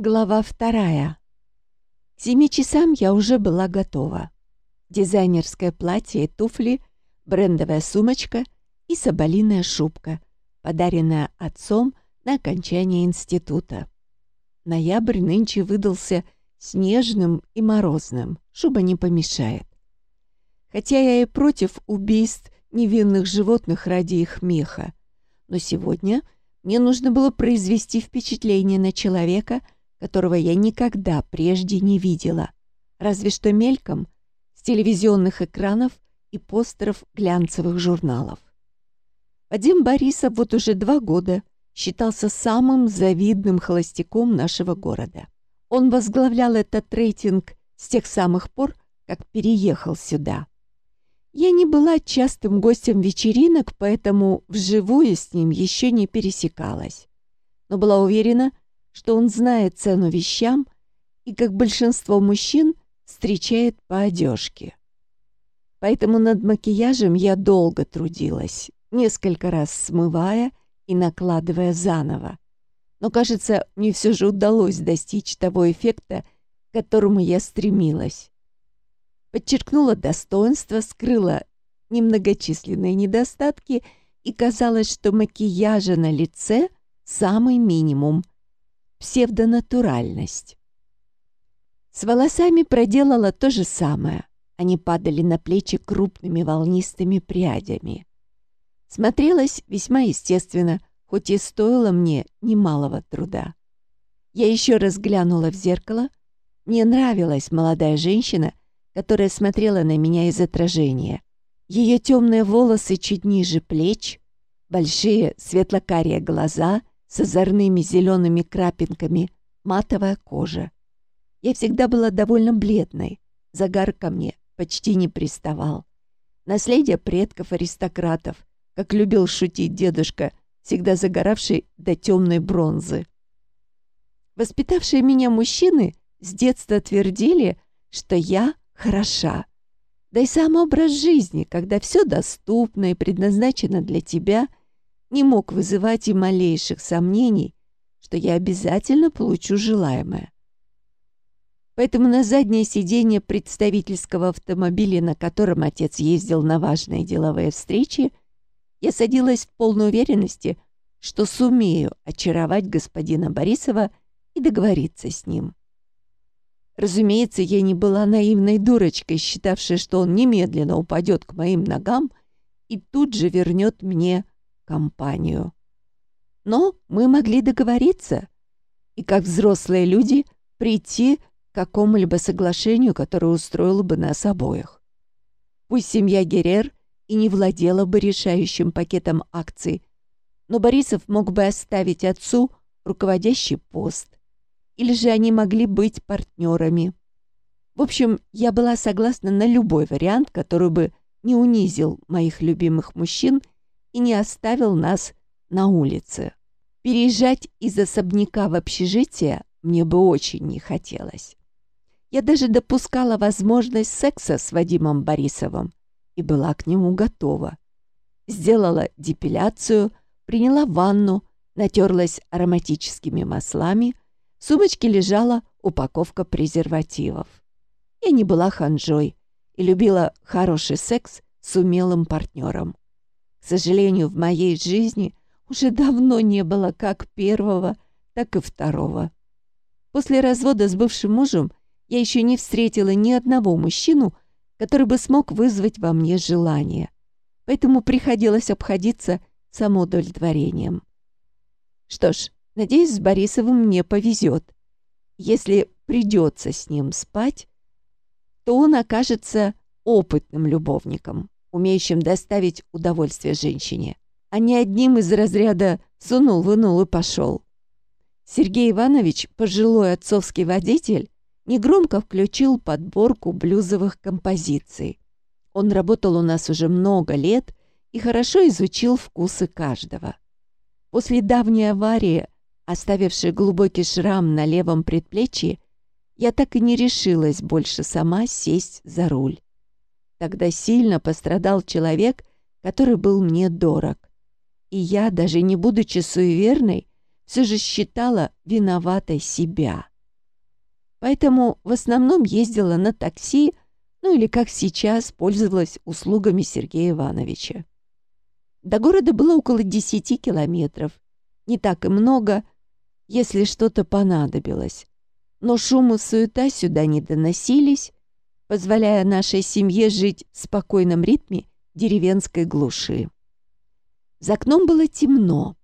Глава вторая. К семи часам я уже была готова. Дизайнерское платье и туфли, брендовая сумочка и соболиная шубка, подаренная отцом на окончание института. Ноябрь нынче выдался снежным и морозным, шуба не помешает. Хотя я и против убийств невинных животных ради их меха, но сегодня мне нужно было произвести впечатление на человека — которого я никогда прежде не видела, разве что мельком с телевизионных экранов и постеров глянцевых журналов. Вадим Борисов вот уже два года считался самым завидным холостяком нашего города. Он возглавлял этот рейтинг с тех самых пор, как переехал сюда. Я не была частым гостем вечеринок, поэтому вживую с ним еще не пересекалась, но была уверена, что он знает цену вещам и, как большинство мужчин, встречает по одежке. Поэтому над макияжем я долго трудилась, несколько раз смывая и накладывая заново. Но, кажется, мне все же удалось достичь того эффекта, к которому я стремилась. Подчеркнула достоинство, скрыла немногочисленные недостатки, и казалось, что макияжа на лице самый минимум — псевдонатуральность. С волосами проделала то же самое. Они падали на плечи крупными волнистыми прядями. Смотрелось весьма естественно, хоть и стоило мне немалого труда. Я еще раз глянула в зеркало. Мне нравилась молодая женщина, которая смотрела на меня из отражения. Ее темные волосы чуть ниже плеч, большие светлокарие глаза с озорными зелеными крапинками, матовая кожа. Я всегда была довольно бледной, загар ко мне почти не приставал. Наследие предков-аристократов, как любил шутить дедушка, всегда загоравший до темной бронзы. Воспитавшие меня мужчины с детства твердили, что я хороша. Да и сам образ жизни, когда все доступно и предназначено для тебя, не мог вызывать и малейших сомнений, что я обязательно получу желаемое. Поэтому на заднее сиденье представительского автомобиля, на котором отец ездил на важные деловые встречи, я садилась в полной уверенности, что сумею очаровать господина Борисова и договориться с ним. Разумеется, я не была наивной дурочкой, считавшей, что он немедленно упадет к моим ногам и тут же вернет мне компанию. Но мы могли договориться и, как взрослые люди, прийти к какому-либо соглашению, которое устроило бы нас обоих. Пусть семья Герер и не владела бы решающим пакетом акций, но Борисов мог бы оставить отцу руководящий пост, или же они могли быть партнерами. В общем, я была согласна на любой вариант, который бы не унизил моих любимых мужчин и не оставил нас на улице. Переезжать из особняка в общежитие мне бы очень не хотелось. Я даже допускала возможность секса с Вадимом Борисовым и была к нему готова. Сделала депиляцию, приняла ванну, натерлась ароматическими маслами, в сумочке лежала упаковка презервативов. Я не была ханжой и любила хороший секс с умелым партнером. К сожалению, в моей жизни уже давно не было как первого, так и второго. После развода с бывшим мужем я еще не встретила ни одного мужчину, который бы смог вызвать во мне желание. Поэтому приходилось обходиться самоудовлетворением. Что ж, надеюсь, с Борисовым мне повезет. Если придется с ним спать, то он окажется опытным любовником умеющим доставить удовольствие женщине, а не одним из разряда «сунул, вынул и пошел». Сергей Иванович, пожилой отцовский водитель, негромко включил подборку блюзовых композиций. Он работал у нас уже много лет и хорошо изучил вкусы каждого. После давней аварии, оставившей глубокий шрам на левом предплечье, я так и не решилась больше сама сесть за руль. Тогда сильно пострадал человек, который был мне дорог. И я, даже не будучи суеверной, все же считала виноватой себя. поэтому в основном ездила на такси, ну или, как сейчас, пользовалась услугами Сергея Ивановича. До города было около 10 километров. Не так и много, если что-то понадобилось. Но шум и суета сюда не доносились, позволяя нашей семье жить в спокойном ритме деревенской глуши. За окном было темно.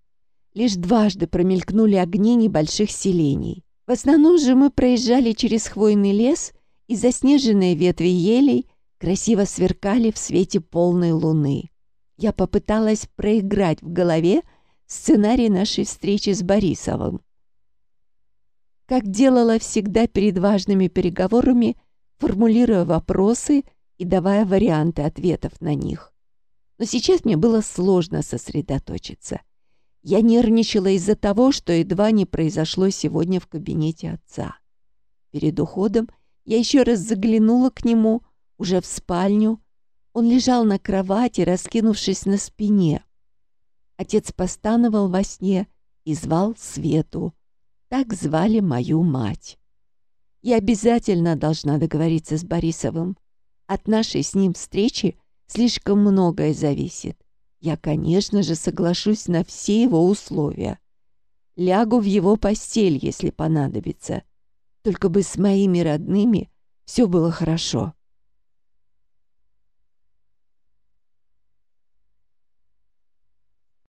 Лишь дважды промелькнули огни небольших селений. В основном же мы проезжали через хвойный лес, и заснеженные ветви елей красиво сверкали в свете полной луны. Я попыталась проиграть в голове сценарий нашей встречи с Борисовым. Как делала всегда перед важными переговорами, формулируя вопросы и давая варианты ответов на них. Но сейчас мне было сложно сосредоточиться. Я нервничала из-за того, что едва не произошло сегодня в кабинете отца. Перед уходом я еще раз заглянула к нему, уже в спальню. Он лежал на кровати, раскинувшись на спине. Отец постановал во сне и звал Свету. Так звали мою мать. Я обязательно должна договориться с Борисовым. От нашей с ним встречи слишком многое зависит. Я, конечно же, соглашусь на все его условия. Лягу в его постель, если понадобится. Только бы с моими родными все было хорошо.